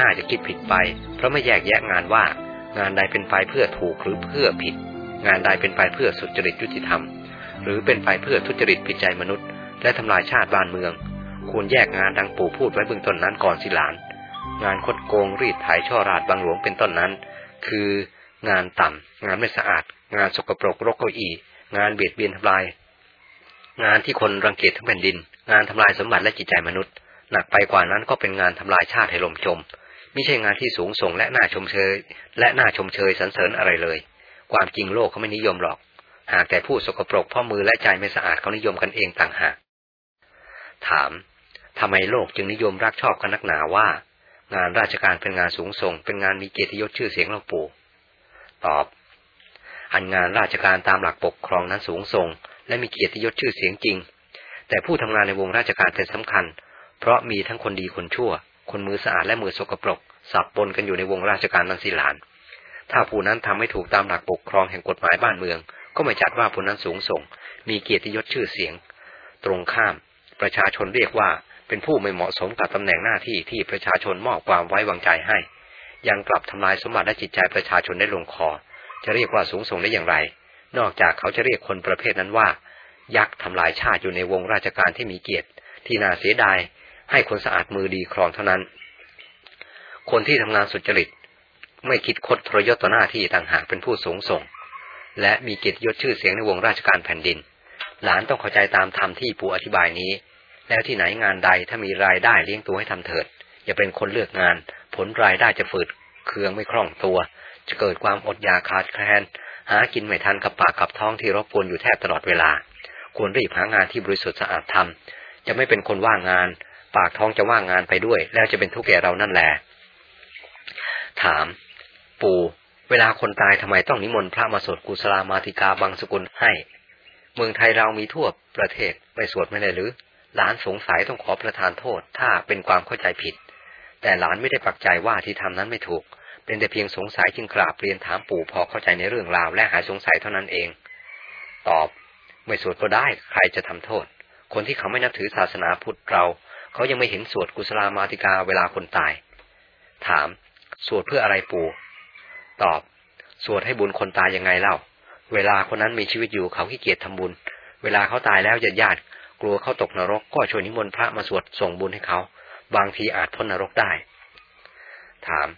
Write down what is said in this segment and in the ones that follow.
นน่าจะคิดผิดไป เพราะไม่แยกแยะงานว่า งานใดเป็นไปเพื่อถูกหรือเพื่อผิด งานใดเป็นไปเพื่อสุจริตยุติธรรม หรือเป็นไปเพื่อทุจริตผิดใจมนุษย์ และทำลายชาติบ้านเมือง ควรแยกงานดังปู่พูดไว้เบื้องต้นนั้นก่อนสิหลาน งานคดโกงรีดไถช่อราดบางหลวงเป็นต้นนั้น คืองานต่ำงานไม่สะอาด งานสกปรกรกเก้าอี้งานเบียดเบียนทำลาย งานที่คนรังเกียจทั้งแผ่นดิน งานทำลายสมบัติและจิตใจมนุษย์หนักไปกว่านั้นก็เป็นงานทำลายชาติให้ลมจม ไม่ใช่งานที่สูงส่งและน่าชมเชย และน่าชมเชยสรรเสริญอะไรเลย ความจริงโลกเขาไม่นิยมหรอก หากแต่ผู้สกปรกพ่อมือและใจไม่สะอาดเขานิยมกันเองต่างหาก ถามทำไมโลกจึงนิยมรักชอบกันนักหนาว่า งานราชการเป็นงานสูงส่ง เป็นงานมีเกียรติยศชื่อเสียงเราปู่ ตอบ อันงานราชการตามหลักปกครองนั้นสูงส่ง และมีเกียรติยศชื่อเสียงจริง แต่ผู้ทำงานในวงราชการเป็นสำคัญ เพราะมีทั้งคนดีคนชั่ว คนมือสะอาดและมือสกปรก สับปนกันอยู่ในวงราชการนั้นสิหลาน ถ้าผู้นั้นทำให้ถูกตามหลักปกครองแห่งกฎหมายบ้านเมือง ก็ไม่จัดว่าผู้นั้นสูงส่ง มีเกียรติยศชื่อเสียง ตรงข้าม ประชาชนเรียกว่าเป็นผู้ไม่เหมาะสมกับตำแหน่งหน้าที่ที่ประชาชนมอบความไว้วางใจให้ ยังกลับทำลายสมบัติและจิตใจประชาชนได้ลงคอ จะเรียกว่าสูงส่งได้อย่างไร นอกจากเขาจะเรียกคนประเภทนั้นว่า ยักษ์ทำลายชาติอยู่ในวงราชการที่มีเกียรติ ที่น่าเสียดาย ให้คนสะอาดมือดีครองเท่านั้น คนที่ทำงานสุจริต ไม่คิดคดทรยศต่อหน้าที่ต่างหากเป็นผู้สูงส่ง และมีเกียรติยศชื่อเสียงในวงราชการแผ่นดิน หลานต้องเข้าใจตามธรรมที่ปู่อธิบายนี้ แล้วที่ไหนงานใดถ้ามีรายได้เลี้ยงตัวให้ทำเถิด อย่าเป็นคนเลือกงาน ผลรายได้จะฝืดเคืองไม่คล่องตัว จะเกิดความอดอยากขาดแคลนหากินไม่ทันกับปากกับท้องที่รบกวนอยู่แทบตลอดเวลา ควรรีบหางานที่บริสุทธิ์สะอาดทำจะไม่เป็นคนว่างงาน ปากท้องจะว่างงานไปด้วย แล้วจะเป็นทุกข์แก่เรานั่นแหละถาม ปู่ เวลาคนตายทำไมต้องนิมนต์พระมาสวดกุศลามาติกาบางสกุลให้ เมืองไทยเรามีทั่วประเทศไม่สวดไม่ได้หรือหลานสงสัยต้องขอประทานโทษ ถ้าเป็นความเข้าใจผิด แต่หลานไม่ได้ปักใจว่าที่ทำนั้นไม่ถูก เป็นแต่เพียงสงสัยจึงกราบเรียนถามปู่พอเข้าใจในเรื่องราวและหายสงสัยเท่านั้นเอง ตอบ ไม่สวดก็ได้ใครจะทำโทษ คนที่เขาไม่นับถือศาสนาพุทธเรา เขายังไม่เห็นสวดกุศลามาติกาเวลาคนตาย ถาม สวดเพื่ออะไรปู่ ตอบ สวดให้บุญคนตายยังไงเล่า เวลาคนนั้นมีชีวิตอยู่เขาขี้เกียจทำบุญ เวลาเขาตายแล้วญาติญาติกลัวเขาตกนรกก็ชวยนิมนต์พระมาสวดส่งบุญให้เขา บางทีอาจพ้นนรกได้ ถาม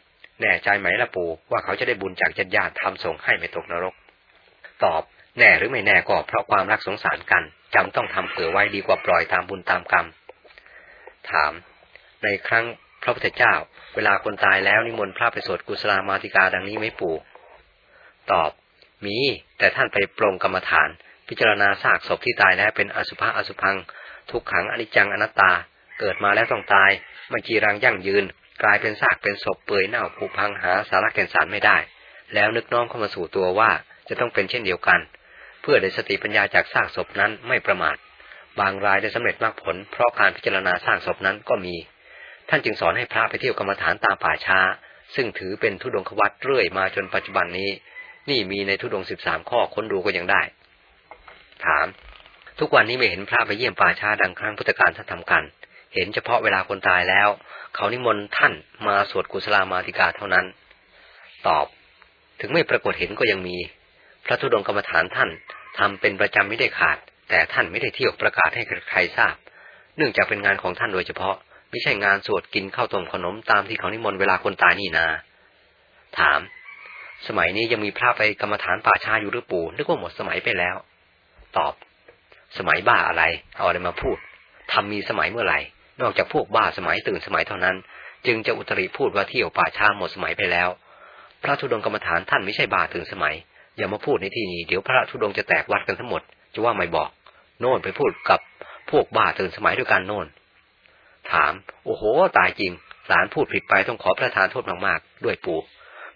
แน่ใจไหมล่ะปู่ว่าเขาจะได้บุญจากญาติญาติทำส่งให้ไม่ตกนรก ตอบ แน่หรือไม่แน่ก็เพราะความรักสงสารกันจำต้องทำเผื่อไว้ดีกว่าปล่อยตามบุญตามกรรม ถาม ในครั้งพระพุทธเจ้า เวลาคนตายแล้วนิมนต์พระไปสวดกุศลามาติกาดังนี้ไม่ปู่ ตอบ มี แต่ท่านไปปรงกรรมฐาน พิจารณาซากศพที่ตายแล้วเป็นอสุภะอสุพัง ทุกขังอนิจจังอนัตตา เกิดมาแล้วต้องตายไม่จีรังยั่งยืน กลายเป็นซากเป็นศพเปื่อยเน่าผุพังหาสาระแก่นสารไม่ได้ แล้วนึกน้อมเข้ามาสู่ตัวว่าจะต้องเป็นเช่นเดียวกัน เพื่อได้สติปัญญาจากซากศพนั้นไม่ประมาท บางรายได้สำเร็จมากผล เพราะการพิจารณาซากศพนั้นก็มี ท่านจึงสอนให้พระไปเที่ยวกรรมฐานตามป่าช้า ซึ่งถือเป็นทุดงควัตเรื่อยมาจนปัจจุบันนี้ นี่มีในทุดงสิบสามข้อค้นดูก็ยังได้ ถาม ทุกวันนี้ไม่เห็นพระไปเยี่ยมป่าช้าดังครั้งพุทธกาลท่านทำกัน เห็นเฉพาะเวลาคนตายแล้ว เขานิมนต์ท่านมาสวดกุศลามาติกาเท่านั้น ตอบ ถึงไม่ปรากฏเห็นก็ยังมี พระธุดงกรรมฐานท่านทำเป็นประจำไม่ได้ขาด แต่ท่านไม่ได้เที่ยวประกาศให้ใครทราบ เนื่องจากเป็นงานของท่านโดยเฉพาะ ไม่ใช่งานสวดกินข้าวต้มขนมตามที่เขานิมนต์เวลาคนตายนี่นา ถาม สมัยนี้ยังมีพระไปกรรมฐานป่าชาอยู่หรือปู่นึกว่าหมดสมัยไปแล้ว ตอบ สมัยบ้าอะไรเอาอะไรมาพูดทำมีสมัยเมื่อไหร่ นอกจากพวกบ้าสมัยตื่นสมัยเท่านั้น จึงจะอุตริพูดว่าเที่ยวป่าชาหมดสมัยไปแล้ว พระธุดงกรรมฐานท่านไม่ใช่บ้าตื่นสมัย อย่ามาพูดในที่นี้เดี๋ยวพระธุดงจะแตกวัดกันทั้งหมดจะว่าไม่บอก โน่นไปพูดกับพวกบ้าตื่นสมัยด้วยกันโน่น ถาม โอ้โห ตายจริง หลานพูดผิดไปต้องขอประทานโทษมากๆ ด้วยปู่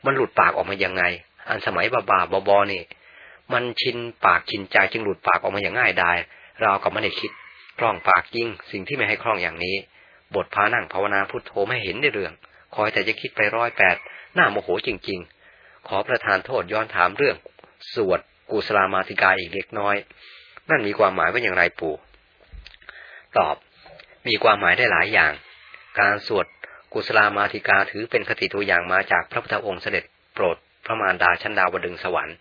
มันหลุดปากออกมายังไง อันสมัยบาบาบอนี่ มันชินปากชินใจจึงหลุดปากออกมาอย่างง่ายดายเราก็ไม่ได้คิดคล่องปากจริง สิ่งที่ไม่ให้คล่องอย่างนี้ บทพานั่งภาวนาพุทโธไม่เห็นในเรื่อง คอยแต่จะคิดไปร้อยแปดหน้าโมโหจริง ๆ ขอประทานโทษย้อนถามเรื่อง สวดกุศลามาติกาอีกเล็กน้อย นั่นมีความหมายว่าอย่างไรปู่ ตอบ มีความหมายได้หลายอย่าง การสวดกุศลามาธิกาถือเป็นคติตัวอย่างมาจากพระพุทธองค์เสด็จโปรดพระมารดาชั้นดาวดึงสวรรค์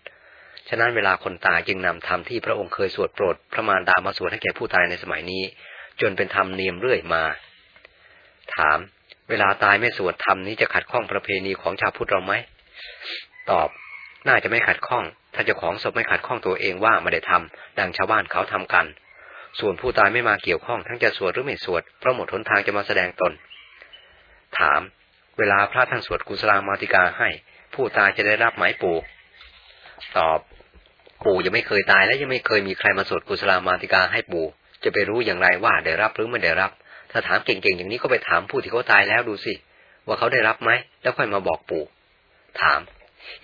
ฉะนั้นเวลาคนตายจึงนำธรรมที่พระองค์เคยสวดโปรดพระมารดามาสวดให้แก่ผู้ตายในสมัยนี้ จนเป็นธรรมเนียมเรื่อยมา ถาม เวลาตายไม่สวดธรรมนี้จะขัดข้องประเพณีของชาวพุทธเราไหม ตอบ น่าจะไม่ขัดข้อง ถ้าเจ้าของศพไม่ขัดข้องตัวเองว่าไม่ได้ทำดังชาวบ้านเขาทำกัน ส่วนผู้ตายไม่มาเกี่ยวข้อง ทั้งจะสวดหรือไม่สวดเพราะหมดหนทางจะมาแสดงตน ถาม เวลาพระท่านสวดกุศลามาติกาให้ ผู้ตายจะได้รับไหมปู่ ตอบ ปู่ยังไม่เคยตายและยังไม่เคยมีใครมาสวดกุศลามาติกาให้ปู่ จะไปรู้อย่างไรว่าได้รับหรือไม่ได้รับ ถ้าถามเก่งๆอย่างนี้ก็ไปถามผู้ที่เขาตายแล้วดูสิว่าเขาได้รับไหมแล้วค่อยมาบอกปู่ ถาม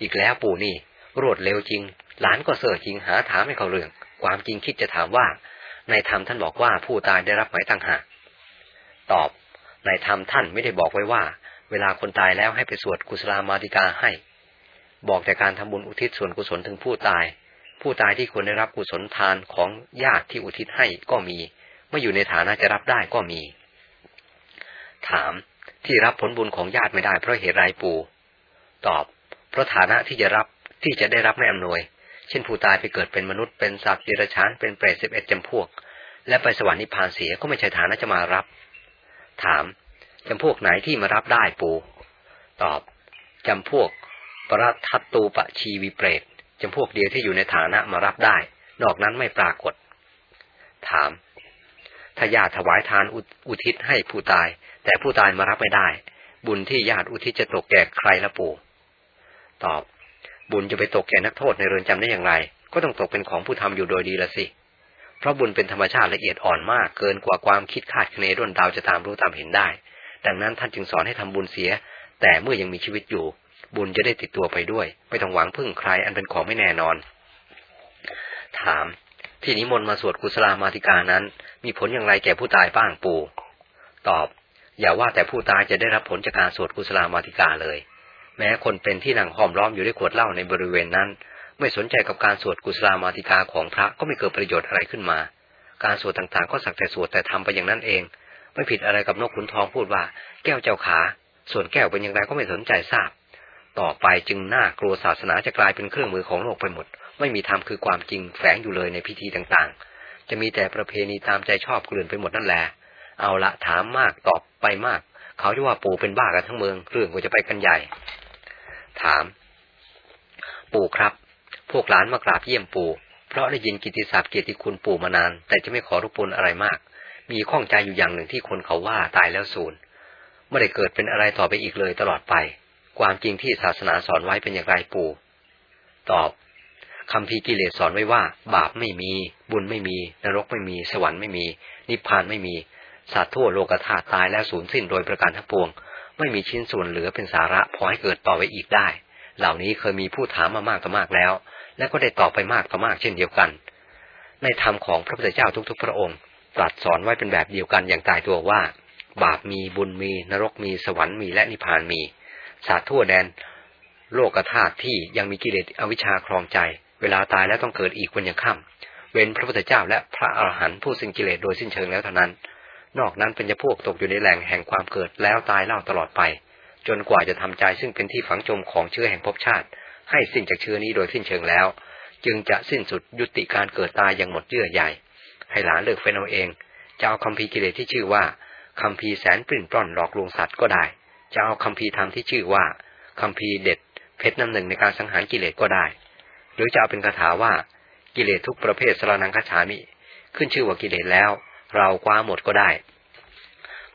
อีกแล้วปู่นี่ รวดเร็วจริง หลานก็เสือจริงหาถามให้เขาเรื่อง ความจริงคิดจะถามว่า ในธรรมท่านบอกว่าผู้ตายได้รับหมายต่างหากตอบ ในธรรมท่านไม่ได้บอกไว้ว่า เวลาคนตายแล้วให้ไปสวดกุศลามาติกาให้ บอกแต่การทำบุญอุทิศส่วนกุศลถึงผู้ตาย ผู้ตายที่ควรได้รับกุศลทานของญาติที่อุทิศให้ก็มี ไม่อยู่ในฐานะจะรับได้ก็มี ถามที่รับผลบุญของญาติไม่ได้เพราะเหตุไรปู่ ตอบ เพราะฐานะที่จะรับที่จะได้รับไม่อำนวย เช่นผู้ตายไปเกิดเป็นมนุษย์เป็นสัตว์ดิรชานเป็นเปรตสิบเอ็ดจำพวก และไปสวรรค์นิพพานเสียก็ไม่ใช่ฐานะจะมารับ ถามจำพวกไหนที่มารับได้ปู่ตอบจำพวกปรัทัตตูปชีวิเปรตจำพวกเดียวที่อยู่ในฐานะมารับได้ นอกนั้นไม่ปรากฏ ถาม ถ้าญาติถวายทานออุทิศให้ผู้ตาย แต่ผู้ตายมารับไม่ได้ บุญที่ญาติอุทิศจะตกแก่ใครละปู่ ตอบ บุญจะไปตกแก่นักโทษในเรือนจำได้อย่างไร ก็ต้องตกเป็นของผู้ทำอยู่โดยดีละสิ เพราะบุญเป็นธรรมชาติละเอียดอ่อนมากเกินกว่าความคิดคาดคะเนด้นดาวจะตามรู้ตามเห็นได้ ดังนั้นท่านจึงสอนให้ทำบุญเสีย แต่เมื่อยังมีชีวิตอยู่ บุญจะได้ติดตัวไปด้วย ไม่ต้องหวังพึ่งใครอันเป็นของไม่แน่นอน ถาม ที่นิมนต์มาสวดกุศลามาติกานั้น มีผลอย่างไรแก่ผู้ตายบ้างปู่ ตอบอย่าว่าแต่ผู้ตายจะได้รับผลจากการสวดกุศลามาติกาเลย แม้คนเป็นที่นั่งห้อมล้อมอยู่ด้วยขวดเหล้าในบริเวณนั้น ไม่สนใจกับการสวดกุศลามาติกาของพระก็ไม่เกิดประโยชน์อะไรขึ้นมา การสวดต่างๆ ก็สักแต่สวดแต่ทำไปอย่างนั้นเอง ไม่ผิดอะไรกับนกขุนทองพูดว่า แก้วเจ้าขา ส่วนแก้วเป็นอย่างไรก็ไม่สนใจทราบ ต่อไปจึงน่ากลัวศาสนาจะกลายเป็นเครื่องมือของโลกไปหมด ไม่มีธรรมคือความจริงแฝงอยู่เลยในพิธีต่างๆ จะมีแต่ประเพณีตามใจชอบเกลื่อนไปหมดนั่นแหละเอาละถามมากตอบไปมาก เขาจะว่าปู่เป็นบ้ากันทั้งเมือง เรื่องก็จะไปกันใหญ่ ถาม ปู่ครับ พวกหลานมากราบเยี่ยมปู่ เพราะได้ยินกิติศัพท์เกียรติคุณปู่มานาน แต่จะไม่ขอรบกวนอะไรมาก มีข้องใจอยู่อย่างหนึ่งที่คนเขาว่าตายแล้วสูญไม่ได้เกิดเป็นอะไรต่อไปอีกเลยตลอดไป ความจริงที่ศาสนาสอนไว้เป็นอย่างไรปู่ ตอบคำพีกิเลสสอนไว้ว่า บาปไม่มี บุญไม่มี นรกไม่มี สวรรค์ไม่มี นิพพานไม่มีสัตว์ทั่วโลกธาตุตายแล้วสูญสิ้นโดยประการทั้งปวง ไม่มีชิ้นส่วนเหลือเป็นสาระพอให้เกิดต่อไปอีกได้ เหล่านี้เคยมีผู้ถามมามากต่อมากแล้ว และก็ได้ตอบไปมากต่อมากเช่นเดียวกัน ในธรรมของพระพุทธเจ้าทุกๆ พระองค์ ตรัสสอนไว้เป็นแบบเดียวกันอย่างตายตัวว่า บาปมีบุญมีนรกมีสวรรค์มีและนิพพานมีสัตว์ทั่วแดน โลกธาตุที่ยังมีกิเลสอวิชชาครองใจ เวลาตายแล้วต้องเกิดอีกวันยังค่ำเว้นพระพุทธเจ้าและพระอรหันต์ผู้สิ้นกิเลสโดยสิ้นเชิงแล้วเท่านั้น นอกนั้นเป็นจะพวกตกอยู่ในแหล่งแห่งความเกิดแล้วตายเล่าตลอดไป จนกว่าจะทำใจซึ่งเป็นที่ฝังจมของเชื้อแห่งภพชาติ ให้สิ้นจากเชื้อนี้โดยสิ้นเชิงแล้ว จึงจะสิ้นสุดยุติการเกิดตายอย่างหมดเยื่อใหญ่ ให้หลานเลือกเฟ้นเอาเองจะเอาคำพีกิเลสที่ชื่อว่าคำพีแสนปริ้นปล้อนหลอกลวงสัตว์ก็ได้ จะเอาคำพีธรรมที่ชื่อว่าคำพีเด็ด เพชรน้ำหนึ่งในการสังหารกิเลสก็ได้ หรือจะเอาเป็นคาถาว่ากิเลสทุกประเภทสารนังคฉามิ ขึ้นชื่อว่ากิเลสแล้ว เราคว้าหมดก็ได้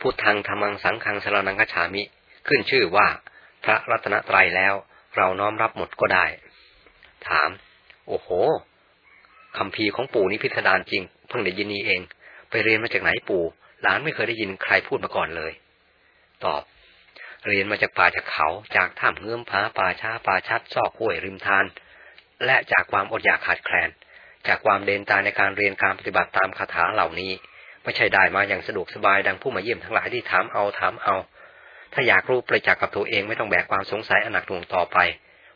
พุทธังธรรมังสังฆังสารนังคฉามิ ขึ้นชื่อว่า พระรัตนตรัยแล้วเราน้อมรับหมดก็ได้ ถาม โอ้โหคำพีของปู่นี่พิสดารจริง เพิ่งได้ยินนี้เอง ไปเรียนมาจากไหนปู่ หลานไม่เคยได้ยินใครพูดมาก่อนเลย ตอบ เรียนมาจากป่าจากเขา จากถ้ำเงื้อมผาป่าช้าป่าชัดซอกห้วยริมทาน และจากความอดอยากขาดแคลน จากความเดินตาในการเรียนการปฏิบัติตามคาถาเหล่านี้ ไม่ใช่ได้มาอย่างสะดวกสบายดังผู้มาเยี่ยมทั้งหลายที่ถามเอาถามเอา ถ้าอยากรู้ประจักษ์กับตัวเองไม่ต้องแบกความสงสัยอนักหน่วงต่อไป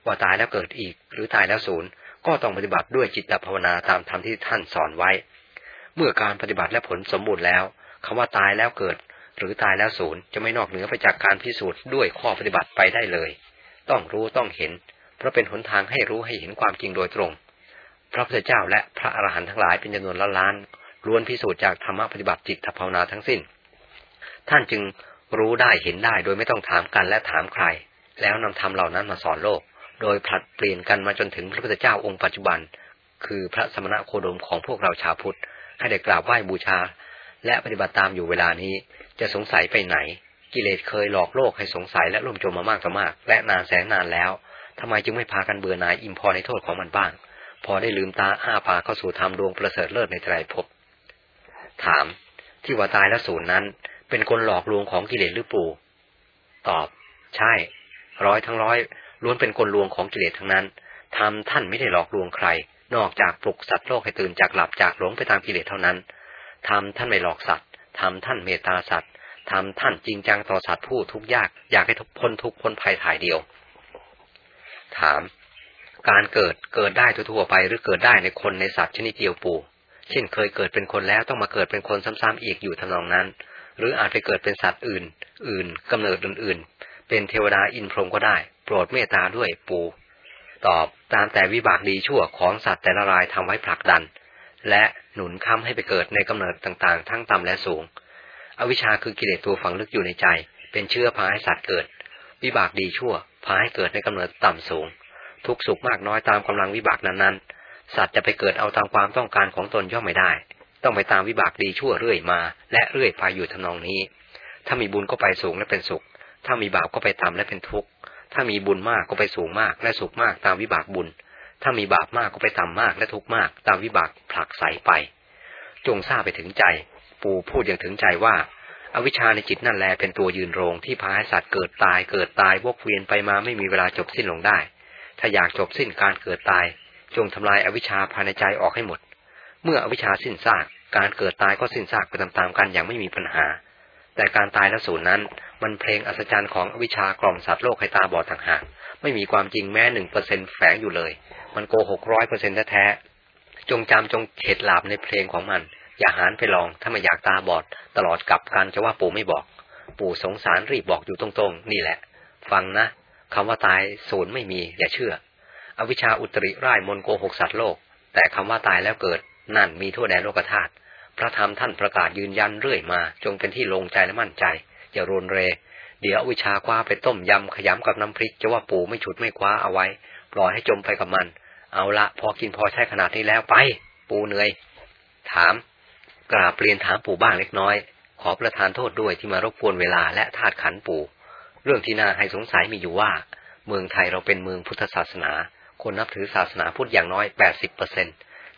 ว่าตายแล้วเกิดอีก หรือตายแล้วศูนย์ก็ต้องปฏิบัติด้วยจิตภาวนาตามธรรมที่ท่านสอนไว้ เมื่อการปฏิบัติและผลสมบูรณ์แล้วคำว่าตายแล้วเกิด หรือตายแล้วศูนย์จะไม่นอกเหนือไปจากการพิสูจน์ด้วยข้อปฏิบัติไปได้เลย ต้องรู้ต้องเห็น เพราะเป็นหนทางให้รู้ให้เห็นความจริงโดยตรง พระพุทธเจ้าและพระอรหันต์ทั้งหลายเป็นจำนวนล้านล้าน ล้วนพิสูจน์จากธรรมปฏิบัติจิตภาวนาทั้งสิ้น ท่านจึงรู้ได้เห็นได้โดยไม่ต้องถามกันและถามใคร แล้วนำธรรมเหล่านั้นมาสอนโลก โดยผลัดเปลี่ยนกันมาจนถึงพระพุทธเจ้าองค์ปัจจุบัน คือพระสมณะโคดมของพวกเราชาวพุทธ ให้ได้กราบไหว้บูชา และปฏิบัติตามอยู่เวลานี้ จะสงสัยไปไหน กิเลสเคยหลอกโลกให้สงสัยและล่มจมมามากต่อมาก และนานแสนนานแล้วทำไมจึงไม่พากันเบื่อหน่ายอิ่มพอในโทษของมันบ้าง พอได้ลืมตาอ้าปากเข้าสู่ธรรมดวงประเสริฐเลิศในไตรภพ ถาม ที่ว่าตายแล้วศูนย์นั้น เป็นคนหลอกลวงของกิเลสหรือปู่ ตอบ ใช่ ร้อยทั้งร้อยล้วนเป็นคนลวงของกิเลสทั้งนั้นทำท่านไม่ได้หลอกลวงใคร นอกจากปลุกสัตว์โลกให้ตื่นจากหลับจากหลงไปตามกิเลสเท่านั้นทำท่านไม่หลอกสัตว์ทำท่านเมตตาสัตว์ทำท่านจริงจังต่อสัตว์ผู้ทุกข์ยาก อยากให้ทุกพ้นทุกข์พ้นภัยถ่ายเดียว ถาม การเกิดเกิดได้ทั่วไปหรือเกิดได้ในคนในสัตว์ชนิดเดียวปู่ เช่นเคยเกิดเป็นคนแล้วต้องมาเกิดเป็นคนซ้ำๆอีกอยู่ทำนองนั้น หรืออาจไปเกิดเป็นสัตว์อื่น อื่นกำเนิดอื่นๆ เป็นเทวดาอินพรหมก็ได้ โปรดเมตตาด้วยปูตอบตามแต่วิบากดีชั่วของสัตว์แต่ละรายทำไว้ผลักดัน และหนุนค้ำให้ไปเกิดในกำเนิดต่างๆ ทั้งต่ำและสูง อวิชชาคือกิเลสตัวฝังลึกอยู่ในใจ เป็นเชื้อพาให้สัตว์เกิด วิบากดีชั่วพาให้เกิดในกำเนิดต่ำสูง ทุกสุขมากน้อยตามกำลังวิบากนั้นๆ สัตว์จะไปเกิดเอาตามความต้องการของตนย่อมไม่ได้ ต้องไปตามวิบากดีชั่วเรื่อยมา และเรื่อยไปอยู่ทำนองนี้ ถ้ามีบุญก็ไปสูงและเป็นสุข ถ้ามีบาปก็ไปต่ำและเป็นทุกข์ ถ้ามีบุญมากก็ไปสูงมาก และสุขมากตามวิบากบุญ ถ้ามีบาปมากก็ไปต่ำมากและทุกข์มาก ตามวิบากผลักใสไป จงทราบไปถึงใจ ปู่พูดอย่างถึงใจว่าอาวิชชาในจิตนั่นแลเป็นตัวยืนโรงที่พาให้สัตว์เกิดตายเกิดตายวกเวียนไปมาไม่มีเวลาจบสิ้นลงได้ ถ้าอยากจบสิ้นการเกิดตาย จงทำลายอาวิชชาภายในใจออกให้หมด เมื่ออวิชชาสิ้นซาก การเกิดตายก็สิ้นซากไปตามๆกันอย่างไม่มีปัญหา แต่การตายและสูญนั้น มันเพลงอัศจรรย์ของอวิชชากล่อมสัตว์โลกให้ตาบอดต่างหากไม่มีความจริงแม้หนึ่งเปอร์เซ็นแฝงอยู่เลย มันโกหกร้อยเปอร์เซ็นแท้ๆจงจำจงเข็ดหลาบในเพลงของมัน อย่าหานไปลองถ้าไม่อยากตาบอด ตลอดกับการจะว่าปู่ไม่บอก ปู่สงสารรีบบอกอยู่ตรงๆ นี่แหละ ฟังนะคำว่าตายศูนย์ไม่มี อย่าเชื่อ อวิชชาอุตริร่ายมนโกหกสัตว์โลก แต่คำว่าตายแล้วเกิดนั่นมีทั่วแดนโลกธาตุพระธรรมท่านประกาศยืนยันเรื่อยมา จงเป็นที่ลงใจและมั่นใจอย่ารุนเร เดี๋ยววิชาคว้าไปต้มยำขยำกับน้ำพริก จะว่าปู่ไม่ฉุดไม่คว้าเอาไว้ ปล่อยให้จมไปกับมัน เอาละพอกินพอใช้ขนาดนี้แล้วไป ปู่เหนื่อย ถาม กราบเรียนถามปู่บ้างเล็กน้อย ขอประทานโทษด้วยที่มารบกวนเวลาและธาตุขันปู่ เรื่องที่น่าให้สงสัยมีอยู่ว่า เมืองไทยเราเป็นเมืองพุทธศาสนา คนนับถือศาสนาพุทธอย่างน้อย 80เปอร์เซ็น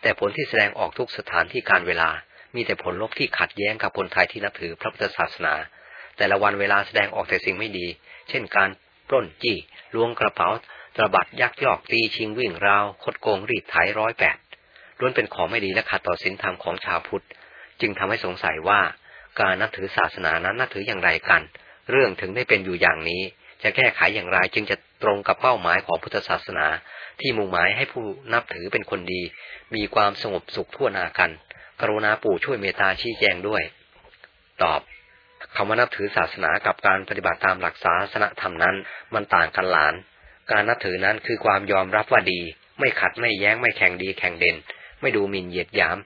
แต่ผลที่แสดงออกทุกสถานที่การเวลา มีแต่ผลลบที่ขัดแย้งกับคนไทยที่นับถือพระพุทธศาสนา แต่ละวันเวลาแสดงออกแต่สิ่งไม่ดี เช่นการปล้นจี้ล้วงกระเป๋าตระบัดยักยอกตีชิงวิ่งราว คดโกงรีดไถร้อยแปดล้วนเป็นของไม่ดีและขัดต่อศีลธรรมของชาวพุทธ จึงทำให้สงสัยว่า การนับถือศาสนานั้นนับถืออย่างไรกัน เรื่องถึงได้เป็นอยู่อย่างนี้ จะแก้ไขอย่างไรจึงจะตรงกับเป้าหมายของพุทธศาสนา ที่มุ่งหมายให้ผู้นับถือเป็นคนดี มีความสงบสุขทั่วนากัน กรุณาปู่ช่วยเมตตาชี้แจงด้วย ตอบคำว่านับถือศาสนากับการปฏิบัติตามหลักศาสนธรรมนั้น มันต่างกันหลาน การนับถือนั้นคือความยอมรับว่าดี ไม่ขัดไม่แย้งไม่แข่งดีแข่งเด่น ไม่ดูหมิ่นเหยียดหยาม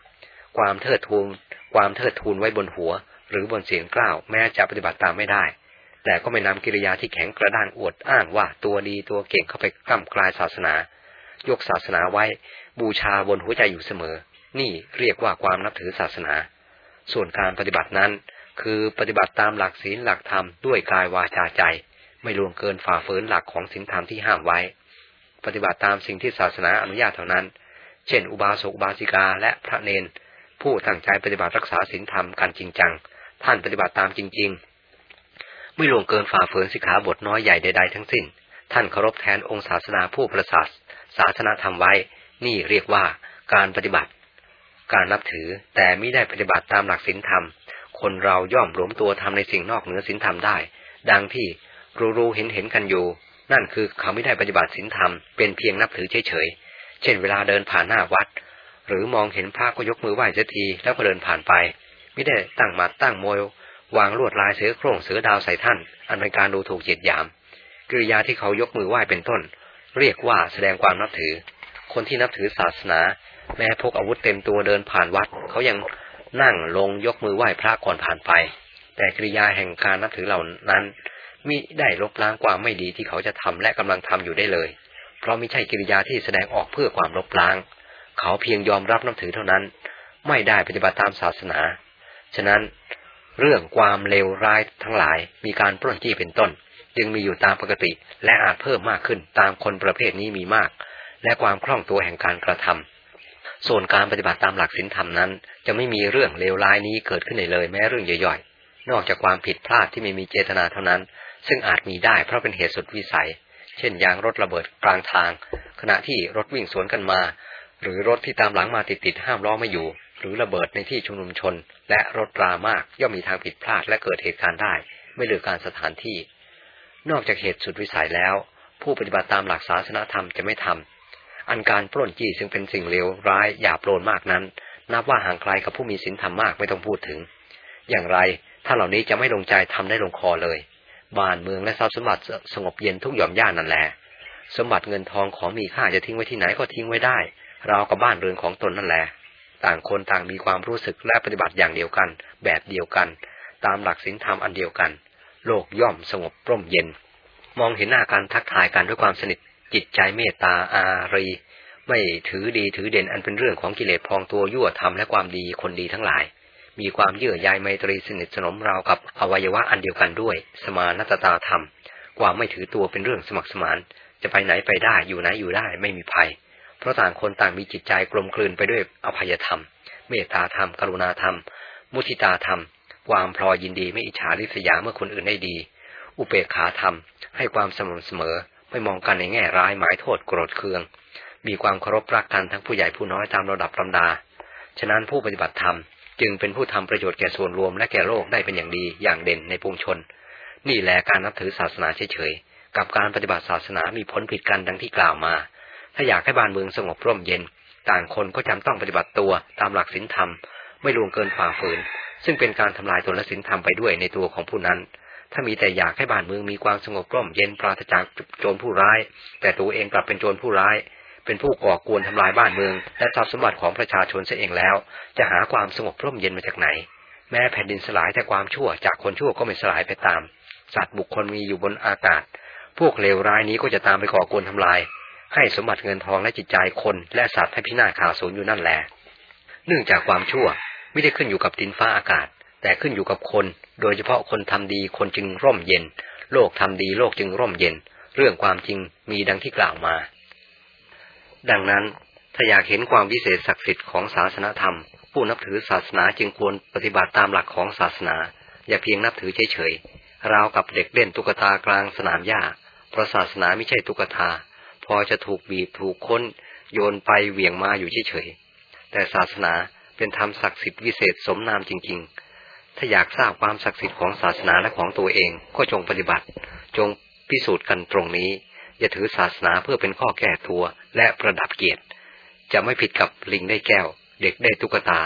ความเทิดทูนความเทิดทูนไว้บนหัว หรือบนเสียงกล้าวแม้จะปฏิบัติตามไม่ได้ แต่ก็ไม่นำกิริยาที่แข็งกระด้างอวดอ้างว่าตัวดีตัวเก่งเข้าไปกล้ำกลายศาสนา ยกศาสนาไว้ บูชาบนหัวใจอยู่เสมอ นี่เรียกว่าความนับถือศาสนา ส่วนการปฏิบัตินั้น คือปฏิบัติตามหลักศีลหลักธรรมด้วยกายวาจาใจ ไม่ล่วงเกินฝ่าฝืนหลักของศีลธรรมที่ห้ามไว้ ปฏิบัติตามสิ่งที่ศาสนาอนุญาตเท่านั้น เช่น อุบาสกบาสิกาและพระเนน ผู้ตั้งใจปฏิบัติรักษาศีลธรรมกันจริงจัง ท่านปฏิบัติตามจริง ๆ ไม่ล่วงเกินฝ่าฝืนสิกขาบทน้อยใหญ่ใดๆทั้งสิ้นท่านเคารพแทนองค์ศาสนาผู้ประสริฐ ศาสนาธรรมไว้ นี่เรียกว่าการปฏิบัติ การนับถือแต่ไม่ได้ปฏิบัติตามหลักศีลธรรม คนเราย่อมหลวมตัวทำในสิ่งนอกเหนือศีลธรรมได้ ดังที่รู้รู้เห็นเห็นกันอยู่ นั่นคือเขาไม่ได้ปฏิบัติศีลธรรมเป็นเพียงนับถือเฉยๆ เช่นเวลาเดินผ่านหน้าวัด หรือมองเห็นพระก็ยกมือไหว้เสียทีแล้วก็เดินผ่านไป ไม่ได้ตั้งมาตั้งโมยวางลวดลายเสือโคร่งเสือดาวใส่ท่าน อันเป็นการดูถูกเจียดหยามกิริยาที่เขายกมือไหว้เป็นต้น เรียกว่าแสดงความนับถือ คนที่นับถือศาสนา แม้พกอาวุธเต็มตัวเดินผ่านวัด เขายังนั่งลงยกมือไหว้พระก่อนผ่านไป แต่กิริยาแห่งการนับถือเหล่านั้นมิได้ลบล้างความไม่ดีที่เขาจะทำและกำลังทำอยู่ได้เลย เพราะไม่ใช่กิริยาที่แสดงออกเพื่อความลบล้าง เขาเพียงยอมรับนับถือเท่านั้น ไม่ได้ปฏิบัติตามศาสนา ฉะนั้น เรื่องความเลวร้ายทั้งหลายมีการปล้นจี้เป็นต้น จึงมีอยู่ตามปกติ และอาจเพิ่มมากขึ้นตามคนประเภทนี้มีมาก และความคล่องตัวแห่งการกระทำส่วนการปฏิบัติตามหลักศีลธรรมนั้น จะไม่มีเรื่องเลวร้ายนี้เกิดขึ้นเลย แม้เรื่องย่อยๆ นอกจากความผิดพลาดที่ไม่มีเจตนาเท่านั้น ซึ่งอาจมีได้เพราะเป็นเหตุสุดวิสัย เช่นยางรถระเบิดกลางทาง ขณะที่รถวิ่งสวนกันมา หรือรถที่ตามหลังมาติดๆห้ามล้อไม่อยู่ หรือระเบิดในที่ชุมนุมชน และรถรามากย่อมมีทางผิดพลาดและเกิดเหตุการณ์ได้ ไม่เลือกการสถานที่ นอกจากเหตุสุดวิสัยแล้ว ผู้ปฏิบัติตามหลักศาสนาธรรมจะไม่ทำอันการปล้นจี้ซึ่งเป็นสิ่งเลวร้ายหยาบโลนมากนั้น นับว่าห่างไกลกับผู้มีศีลธรรมมากไม่ต้องพูดถึง อย่างไรถ้าเหล่านี้จะไม่ลงใจทำได้ลงคอเลย บ้านเมืองและทรัพย์สมบัติสงบเย็นทุกหย่อมย่านนั่นแหละสมบัติเงินทองของมีค่าจะทิ้งไว้ที่ไหนก็ทิ้งไว้ได้ราวกับบ้านเรือนของตนนั่นแหละต่างคนต่างมีความรู้สึกและปฏิบัติอย่างเดียวกัน แบบเดียวกัน ตามหลักศีลธรรมอันเดียวกัน โลกย่อมสงบร่มเย็น มองเห็นหน้าการทักทายกันด้วยความสนิท จิตใจเมตตาอารี ไม่ถือดีถือเด่นอันเป็นเรื่องของกิเลสพองตัวยั่วทำและความดีคนดีทั้งหลาย มีความเยื่อใยไมตรีสนิทสนมราวกับอวัยวะอันเดียวกันด้วย สมานตตาธรรม ความไม่ถือตัวเป็นเรื่องสมัครสมาน จะไปไหนไปได้อยู่ไหนอยู่ได้ไม่มีภัย เพราะต่างคนต่างมีจิตใจกลมกลืนไปด้วยอภัยธรรม เมตตาธรรม กรุณาธรรม มุทิตาธรรม ความพลอยยินดีไม่อิจฉาริษยาเมื่อคนอื่นได้ดี อุเบกขาธรรม ให้ความสม่ำเสมอ ไม่มองกันในแง่ร้ายหมายโทษโกรธเคือง มีความเคารพรักกันทั้งผู้ใหญ่ผู้น้อยตามระดับลำดา ฉะนั้นผู้ปฏิบัติธรรมจึงเป็นผู้ทำประโยชน์แก่ส่วนรวมและแก่โลกได้เป็นอย่างดีอย่างเด่นในปวงชน นี่แหละการนับถือศาสนาเฉยๆ กับการปฏิบัติศาสนามีผลผิดกันดังที่กล่าวมา ถ้าอยากให้บ้านเมืองสงบร่มเย็น ต่างคนก็จำต้องปฏิบัติตัวตามหลักศีลธรรม ไม่ล่วงเกินฝ่าฝืน ซึ่งเป็นการทำลายตนและศีลธรรมไปด้วยในตัวของผู้นั้น ถ้ามีแต่อยากให้บ้านเมืองมีความสงบร่มเย็นปราศจากโจรผู้ร้าย แต่ตัวเองกลับเป็นโจรผู้ร้าย เป็นผู้ก่อกวนทำลายบ้านเมือง และทรัพย์สมบัติของประชาชนเสียเองแล้ว จะหาความสงบร่มเย็นมาจากไหน แม้แผ่นดินสลายแต่ความชั่วจากคนชั่วก็ไม่สลายไปตาม สัตว์บุคคลมีอยู่บนอากาศ พวกเลวร้ายนี้ก็จะตามไปก่อกวนทำลาย ให้สมบัติเงินทองและจิตใจคน และสัตว์ให้พินาศขาดสูญอยู่นั่นแหละเนื่องจากความชั่ว ไม่ได้ขึ้นอยู่กับดินฟ้าอากาศ แต่ขึ้นอยู่กับคน โดยเฉพาะคนทำดีคนจึงร่มเย็น โลกทำดีโลกจึงร่มเย็น เรื่องความจริงมีดังที่กล่าวมา ดังนั้นถ้าอยากเห็นความวิเศษศักดิ์สิทธิ์ของศาสนาธรรม ผู้นับถือศาสนาจึงควรปฏิบัติตามหลักของศาสนา อย่าเพียงนับถือเฉยๆราวกับเด็กเล่นตุ๊กตากลางสนามหญ้าเพราะศาสนาไม่ใช่ตุ๊กตาพอจะถูกบีบถูกค้น โยนไปเหวี่ยงมาอยู่เฉยๆแต่ศาสนา เป็นธรรมศักดิ์สิทธิ์วิเศษสมนามจริง ๆ ถ้าอยากทราบความศักดิ์สิทธิ์ของศาสนาและของตัวเองก็จงปฏิบัติ จงพิสูจน์กันตรงนี้ อย่าถือศาสนาเพื่อเป็นข้อแก้ตัวและประดับเกียรติ จะไม่ผิดกับลิงได้แก้ว เด็กได้ตุ๊กตา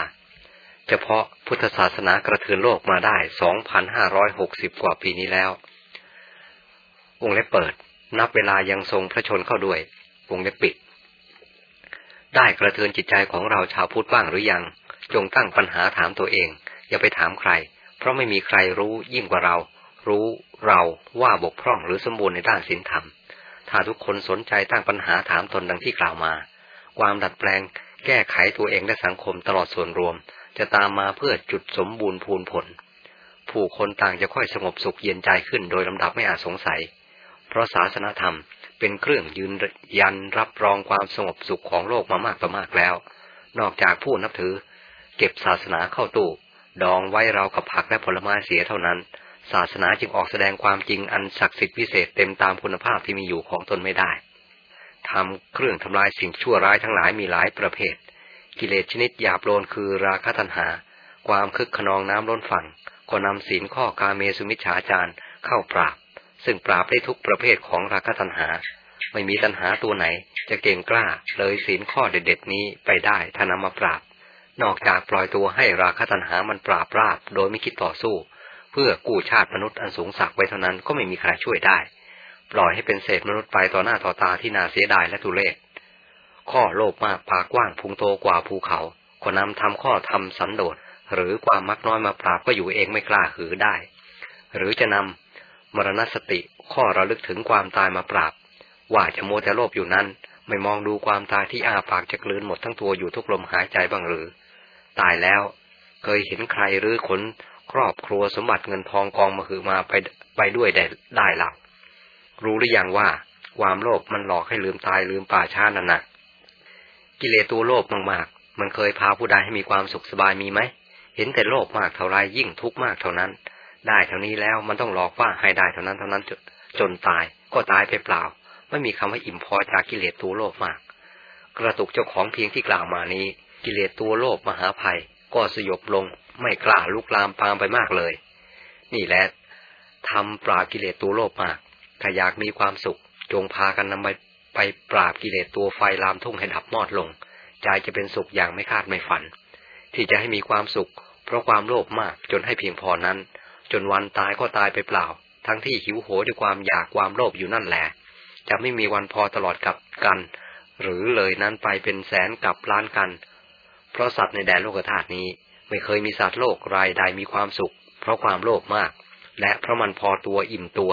เฉพาะพุทธศาสนากระเทือนโลกมาได้ 2,560 กว่าปีนี้แล้ววงเล็บเปิด นับเวลายังทรงพระชนเข้าด้วยวงเล็บปิด ได้กระเทือนจิตใจของเราชาวพุทธบ้างหรือยัง จงตั้งปัญหาถามตัวเอง อย่าไปถามใคร เพราะไม่มีใครรู้ยิ่งกว่าเรา รู้เราว่าบกพร่องหรือสมบูรณ์ในด้านศีลธรรม ถ้าทุกคนสนใจตั้งปัญหาถามตนดังที่กล่าวมา ความดัดแปลง แก้ไขตัวเองและสังคมตลอดส่วนรวม จะตามมาเพื่อจุดสมบูรณ์พูนผล ผู้คนต่างจะค่อยสงบสุขเย็นใจขึ้นโดยลำดับไม่อาจสงสัย เพราะศาสนาธรรมเป็นเครื่องยืนยันรับรองความสงบสุขของโลกมามากต่อมากแล้ว นอกจากผู้นับถือ เก็บศาสนาเข้าตู้ ดองไว้เรากับผักและผลไม้เสียเท่านั้น ศาสนาจึงออกแสดงความจริงอันศักดิ์สิทธิ์พิเศษเต็มตามคุณภาพที่มีอยู่ของตนไม่ได้ทำเครื่องทำลายสิ่งชั่วร้ายทั้งหลายมีหลายประเภท กิเลสชนิดหยาบโลนคือราคะตัณหา ความคึกขนองน้ำล้นฝั่ง ก็นำศีลข้อกาเมสุมิชฌาจารเข้าปราบ ซึ่งปราบได้ทุกประเภทของราคะตัณหา ไม่มีตัณหาตัวไหน จะเก่งกล้าเลยศีลข้อเด็ดๆนี้ไปได้ถ้านำมาปราบ นอกจากปล่อยตัวให้ราคะตัณหามันปราบราบ โดยไม่คิดต่อสู้ เพื่อกู้ชาติมนุษย์อันสูงสักไว้เท่านั้นก็ไม่มีใครช่วยได้ ปล่อยให้เป็นเศษมนุษย์ไปต่อหน้าต่อตาที่น่าเสียดายและทุเรศ ข้อโลภมากปากกว้างพุงโตกว่าภูเขาคนนำทำข้อทำสันโดษหรือความมักน้อยมาปราบก็อยู่เองไม่กล้าหือได้ หรือจะนำมรณสติข้อระลึกถึงความตายมาปราบ ว่าจะโมแต่โลภอยู่นั้น ไม่มองดูความตายที่อาปากจะกลืนหมดทั้งตัวอยู่ทุกลมหายใจบ้างหรือ ตายแล้ว เคยเห็นใครหรือขนครอบครัวสมบัติเงินทองกองมาหือมาไปไปด้วยได้ได้หลักรู้หรือยังว่า ความโลภมันหลอกให้ลืมตายลืมป่าชานั่นนะกิเลสตัวโลภมากๆ มันเคยพาผู้ใดให้มีความสุขสบายมีไหม เห็นแต่โลภมากเท่าไรยิ่งทุกข์มากเท่านั้น ได้เท่านี้แล้วมันต้องหลอกว่าให้ได้เท่านั้นเท่านั้นจนตายก็ตายไปเปล่า ไม่มีคำว่าอิ่มพอจากกิเลสตัวโลภมาก กระตุกเจ้าของเพียงที่กล่าวมานี้ กิเลสตัวโลภมหาภัย ก็สยบลงไม่กล้าลุกลามปามไปมากเลย นี่แหละทำปราบกิเลสตัวโลภมากถ้าอยากมีความสุข จงพากันนำไปไปปราบกิเลสตัวไฟลามทุ่งให้ดับมอดลง ใจจะเป็นสุขอย่างไม่คาดไม่ฝัน ที่จะให้มีความสุข เพราะความโลภมากจนให้เพียงพอนั้น จนวันตายก็ตายไปเปล่า ทั้งที่หิวโหยด้วยความอยากความโลภอยู่นั่นแหละ จะไม่มีวันพอตลอดกับกัน หรือเลยนั้นไปเป็นแสนกับล้านกัน เพราะสัตว์ในแดนโลกธาตุนี้ ไม่เคยมีสัตว์โลกรายใดมีความสุข เพราะความโลภมาก และเพราะมันพอตัวอิ่มตัว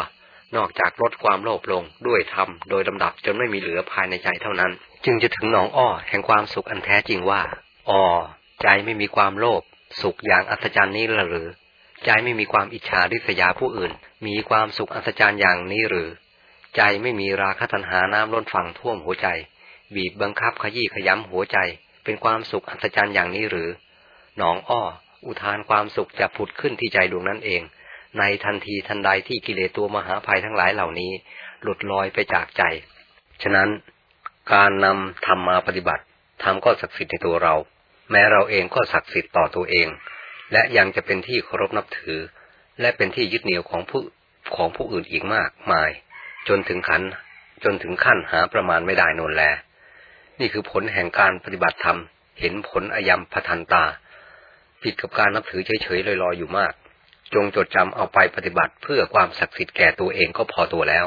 นอกจากลดความโลภลงด้วยธรรมโดยลำดับจนไม่มีเหลือภายในใจเท่านั้น จึงจะถึงหนองอ้อแห่งความสุขอันแท้จริงว่าอ๋อใจไม่มีความโลภสุขอย่างอัศจรรย์นี้หรือ ใจไม่มีความอิจฉาริษยาผู้อื่น มีความสุขอัศจรรย์อย่างนี้หรือ ใจไม่มีราคะตัณหาน้ำล้นฝั่งท่วมหัวใจ บีบบังคับขยี้ขย้ำหัวใจ เป็นความสุขอัศจรรย์อย่างนี้หรือ หนองอ้อ อุทานความสุขจะผุดขึ้นที่ใจดวงนั้นเอง ในทันทีทันใดที่กิเลสตัวมหาภัยทั้งหลายเหล่านี้ หลุดลอยไปจากใจ ฉะนั้น การนำธรรมมาปฏิบัติธรรมก็ศักดิ์สิทธิ์ในตัวเรา แม้เราเองก็ศักดิ์สิทธิ์ต่อตัวเอง และยังจะเป็นที่เคารพนับถือ และเป็นที่ยึดเหนี่ยวของผู้ของผู้อื่นอีกมากมาย จนถึงขันจนถึงขั้นหาประมาณไม่ได้นนแล นี่คือผลแห่งการปฏิบัติธรรม เห็นผลอยมพทันตา ผิดกับการนับถือเฉยๆลอยๆอยู่มาก จงจดจำเอาไปปฏิบัติเพื่อความศักดิ์สิทธิ์แก่ตัวเองก็พอตัวแล้ว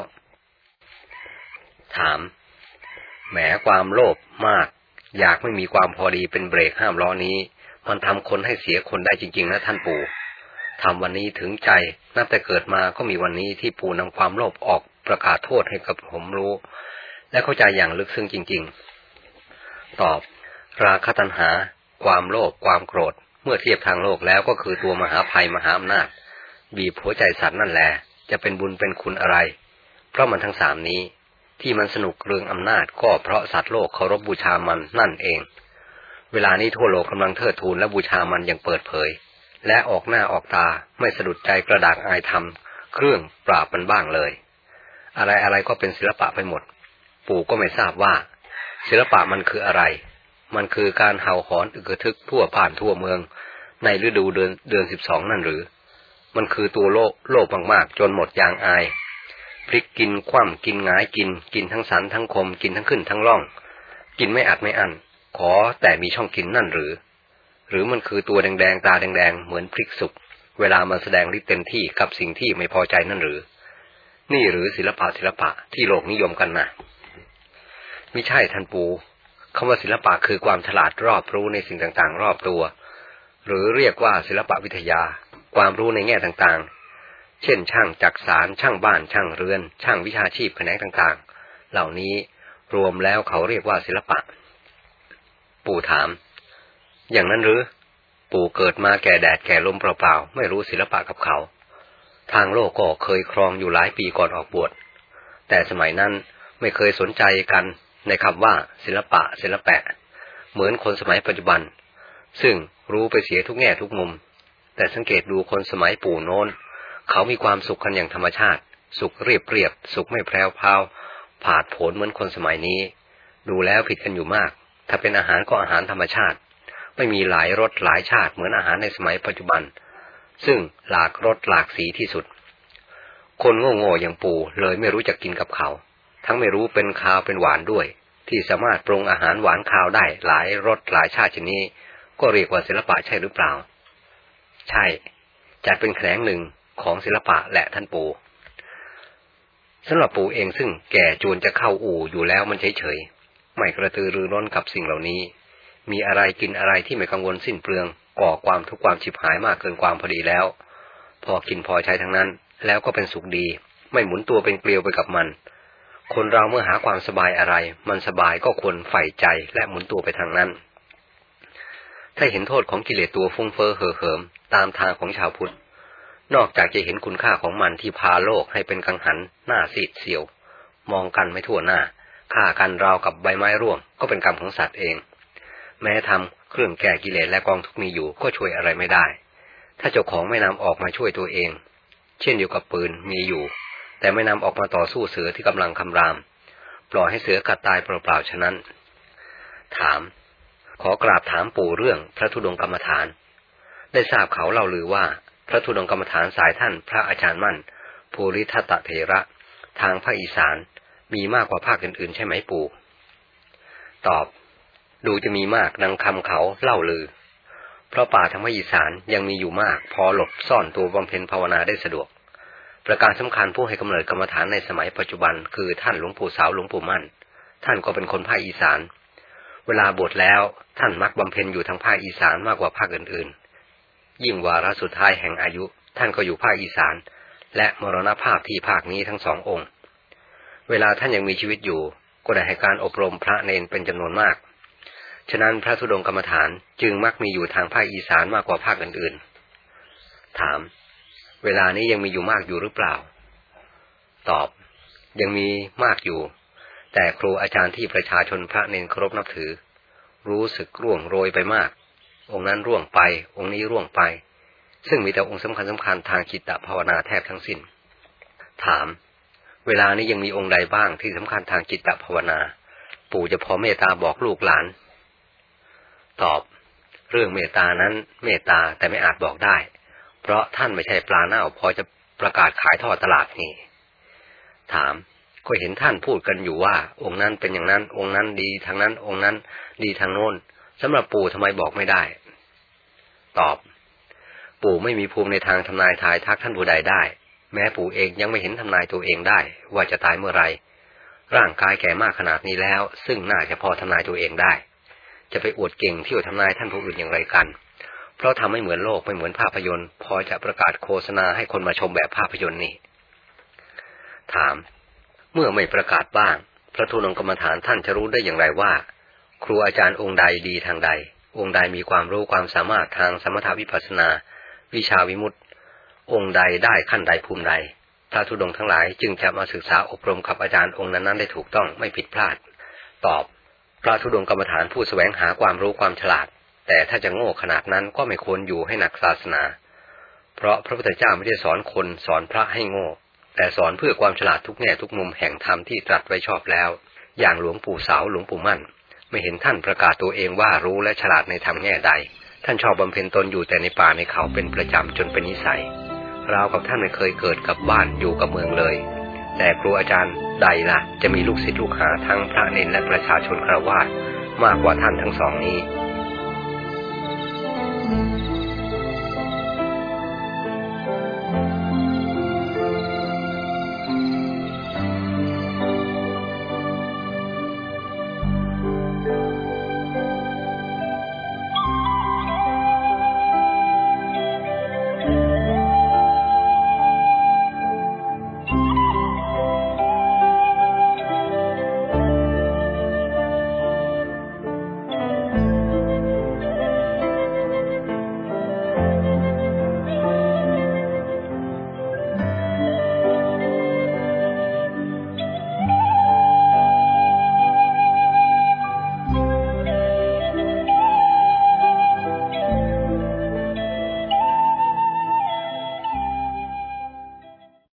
ถาม แหมความโลภมาก อยากไม่มีความพอดีเป็นเบรกห้ามล้อนี้ มันทำคนให้เสียคนได้จริง ๆ นะท่านปู่ทำวันนี้ถึงใจ นับแต่เกิดมาก็มีวันนี้ที่ปู่นำความโลภออกประกาศโทษให้กับผมรู้ และเข้าใจอย่างลึกซึ้งจริง ๆ ตอบ ราคะตัณหา ความโลภความโกรธ เมื่อเทียบทางโลกแล้วก็คือตัวมหาภัยมหาอำนาจ บีบหัวใจสัตว์นั่นแหละจะเป็นบุญเป็นคุณอะไร เพราะมันทั้งสามนี้ ที่มันสนุกเรื่องอำนาจก็เพราะสัตว์โลกเคารพบูชามันนั่นเอง เวลานี้ทั่วโลกกำลังเทิดทูนและบูชามันอย่างเปิดเผย และออกหน้าออกตาไม่สะดุดใจกระดากอายทำเครื่องปราบมันบ้างเลย อะไรอะไรก็เป็นศิลปะไปหมด ปู่ก็ไม่ทราบว่า ศิลปะมันคืออะไร มันคือการเห่าหอนอึกทึกทั่วผ่านทั่วเมือง ในฤดูเดือนเดือนสิบสองนั่นหรือ มันคือตัวโลกโลกมากๆ จนหมดยางอาย พลิกกินคว่ำกินงายกิน กินทั้งสันทั้งคม กินทั้งขึ้นทั้งล่อง กินไม่อัดไม่อั้นขอแต่มีช่องกินนั่นหรือ หรือมันคือตัวแดงๆตาแดงๆเหมือนพริกสุกเวลามันแสดงฤทธิ์เต็มที่กับสิ่งที่ไม่พอใจนั่นหรือ นี่หรือศิลปะศิลปะที่โลกนิยมกันนะ ไม่ใช่ท่านปูคำว่าศิลปะคือความฉลาดรอบรู้ในสิ่งต่างๆ รอบตัว หรือเรียกว่าศิลปะวิทยา ความรู้ในแง่ต่างๆ เช่น ช่างจักสารช่างบ้าน ช่างเรือน ช่างวิชาชีพแขนงต่างๆ เหล่านี้รวมแล้วเขาเรียกว่าศิลปะ ปู่ถาม อย่างนั้นหรือ ปู่เกิดมาแก่แดดแก่ลมเปล่าๆไม่รู้ศิลปะกับเขา ทางโลกก็เคยครองอยู่หลายปีก่อนออกบวชแต่สมัยนั้นไม่เคยสนใจกัน ในคำว่าศิลปะศิลปะ เหมือนคนสมัยปัจจุบัน ซึ่งรู้ไปเสียทุกแง่ทุกมุม แต่สังเกตดูคนสมัยปู่โน้น เขามีความสุขกันอย่างธรรมชาติ สุขเรียบเรียบ สุขไม่แพรวพาวผาดผนเหมือนคนสมัยนี้ ดูแล้วผิดกันอยู่มาก ถ้าเป็นอาหารก็อาหารธรรมชาติ ไม่มีหลายรสหลายชาติเหมือนอาหารในสมัยปัจจุบัน ซึ่งหลากรสหลากสีที่สุด คนโง่ๆอย่างปู่เลยไม่รู้จักกินกับเขา ทั้งไม่รู้เป็นคาวเป็นหวานด้วย ที่สามารถปรุงอาหารหวานคาวได้หลายรสหลายชาติชนิดก็เรียกว่าศิลปะใช่หรือเปล่า ใช่ จัดเป็นแขนงหนึ่งของศิลปะและท่านปู่สำหรับปู่เองซึ่งแก่จูนจะเข้าอู่อยู่แล้วมันเฉยๆไม่กระตือรือร้นกับสิ่งเหล่านี้ มีอะไรกินอะไรที่ไม่กังวลสิ้นเปลืองก่อความทุกข์ความฉิบหายมากเกินความพอดีแล้ว พอกินพอใช้ทั้งนั้น แล้วก็เป็นสุขดี ไม่หมุนตัวเป็นเกลียวไปกับมัน คนเราเมื่อหาความสบายอะไร มันสบายก็ควรใฝ่ใจและหมุนตัวไปทางนั้น ถ้าเห็นโทษของกิเลสตัวฟุ้งเฟ้อเห่อเหิม ตามทางของชาวพุทธ นอกจากจะเห็นคุณค่าของมันที่พาโลกให้เป็นกังหัน หน้าซีดเสียว มองกันไม่ทั่วหน้าฆ่ากันราวกับใบไม้ร่วง ก็เป็นกรรมของสัตว์เอง แม้ทำเครื่องแก้กิเลสและกองทุกมีอยู่ก็ช่วยอะไรไม่ได้ ถ้าเจ้าของไม่นำออกมาช่วยตัวเอง เช่นเดียวกับปืนมีอยู่ แต่ไม่นำออกมาต่อสู้เสือที่กำลังคำราม ปล่อยให้เสือกัดตายเปล่าๆฉะนั้น ถาม ขอกราบถามปู่เรื่องพระธุดงกรรมฐาน ได้ทราบเขาเล่าลือว่า พระธุดงกรรมฐานสายท่านพระอาจารย์มั่นภูริทัตเถระ ทางภาคอีสานมีมากกว่าภาคอื่นๆ ใช่ไหมปู่ ตอบ ดูจะมีมากดังคำเขาเล่าลือ เพราะป่าทางภาคอีสานยังมีอยู่มาก พอหลบซ่อนตัวบำเพ็ญภาวนาได้สะดวก ประการสำคัญผู้ให้กำเนิดกรรมฐานในสมัยปัจจุบัน คือท่านหลวงปู่สาวหลวงปู่มั่น ท่านก็เป็นคนภาคอีสาน เวลาบวชแล้วท่านมักบำเพ็ญอยู่ทางภาคอีสานมากกว่าภาคอื่นๆ ยิ่งวาระสุดท้ายแห่งอายุ ท่านก็อยู่ภาคอีสาน และมรณภาพที่ภาคนี้ทั้งสององค์ เวลาท่านยังมีชีวิตอยู่ ก็ได้ให้การอบรมพระเนนเป็นจำนวนมาก ฉะนั้นพระธุดงกรรมฐานจึงมักมีอยู่ทางภาคอีสานมากกว่าภาคอื่นๆ ถาม เวลานี้ยังมีอยู่มากอยู่หรือเปล่า ตอบ ยังมีมากอยู่ แต่ครูอาจารย์ที่ประชาชนพระเนนเคารพนับถือ รู้สึกร่วงโรยไปมาก องค์นั้นร่วงไป องค์นี้ร่วงไป ซึ่งมีแต่องค์สำคัญสำคัญทางจิตตภาวนาแทบทั้งสิน้น ถาม เวลานี้ยังมีองค์ใดบ้างที่สำคัญทางจิตตภาวนา ปู่จะพอเมตตาบอกลูกหลาน ตอบ เรื่องเมตตานั้นเมตตาแต่ไม่อาจบอกได้ เพราะท่านไม่ใช่ปลาเน่าพอจะประกาศขายทอดตลาดนี่ ถามก็เห็นท่านพูดกันอยู่ว่า องค์นั้นเป็นอย่างนั้น องค์นั้นดีทางนั้น องค์นั้น ดีทางโน้นสำหรับปู่ทำไมบอกไม่ได้ ตอบ ปู่ไม่มีภูมิในทางทำนายทายทักท่านผู้ใดได้ แม้ปู่เองยังไม่เห็นทำนายตัวเองได้ ว่าจะตายเมื่อไรร่างกายแก่มากขนาดนี้แล้ว ซึ่งน่าจะพอทำนายตัวเองได้ จะไปอวดเก่งเที่ยวทำนายท่านผู้อื่นอย่างไรกัน เพราะทำไม่เหมือนโลกไม่เหมือนภาพยนตร์พอจะประกาศโฆษณาให้คนมาชมแบบภาพยนตร์นี่ ถาม เมื่อไม่ประกาศบ้าง พระทูลงกรรมฐานท่านจะรู้ได้อย่างไรว่า ครูอาจารย์องค์ใดดีทางใด องค์ใดมีความรู้ความสามารถทางสมถาวิปัสนา วิชาวิมุตตองค์ใดได้ขั้นใดภูมิใดพระธุดงทั้งหลายจึงจะมาศึกษาอบรมกับอาจารย์องค์นั้นๆได้ถูกต้องไม่ผิดพลาด ตอบ พระธุดงกรรมฐานผู้สแสวงหาความรู้ความฉลาด แต่ถ้าจะโง่ขนาดนั้นก็ไม่ควรอยู่ให้หนักศาสนา เพราะพระพุทธเจ้าไม่ได้สอนคนสอนพระให้โง่ แต่สอนเพื่อความฉลาดทุกแง่ทุกมุมแห่งธรรมที่ตรัสไว้ชอบแล้ว อย่างหลวงปู่สาวหลวงปู่มั่น ไม่เห็นท่านประกาศตัวเองว่ารู้และฉลาดในธรรมแง่ใด ท่านชอบบำเพ็ญตนอยู่แต่ในป่าในเขาเป็นประจำจนเป็นนิสัยราวกับท่านไม่เคยเกิดกับบ้านอยู่กับเมืองเลย แต่ครูอาจารย์ใดละ่ะ จะมีลูกศิษย์ลูกหาทั้งพระเนนและประชาชนครวาสมากกว่าท่านทั้งสองนี้